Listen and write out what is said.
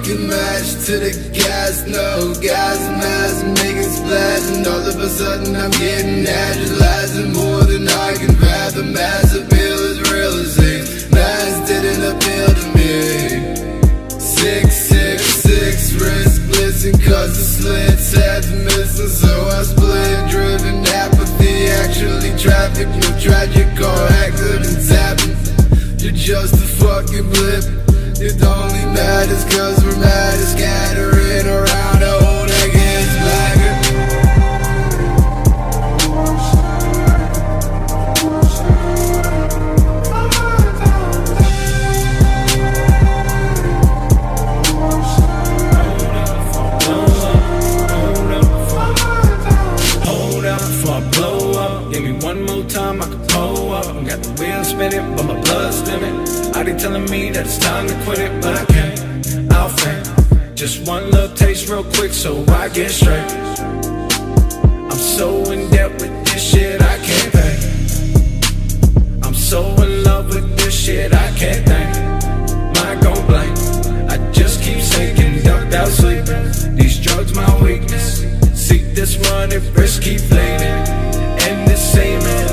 fucking match to the gas, no gas mask, making splash, and all of a sudden I'm getting agilizing just a fucking blip. It only matters cause we're mad at scattering Got the wheel spinning, but my blood's stimming. I be telling me that it's time to quit it, but I can't. I'll faint. Just one little taste, real quick, so I get straight. I'm so in debt with this shit, I can't pay. I'm so in love with this shit, I can't think. Mind gon' blank. I just keep sinking, ducked out sleeping. These drugs, my weakness. Seek this money, risk keep bleeding. And this aiming.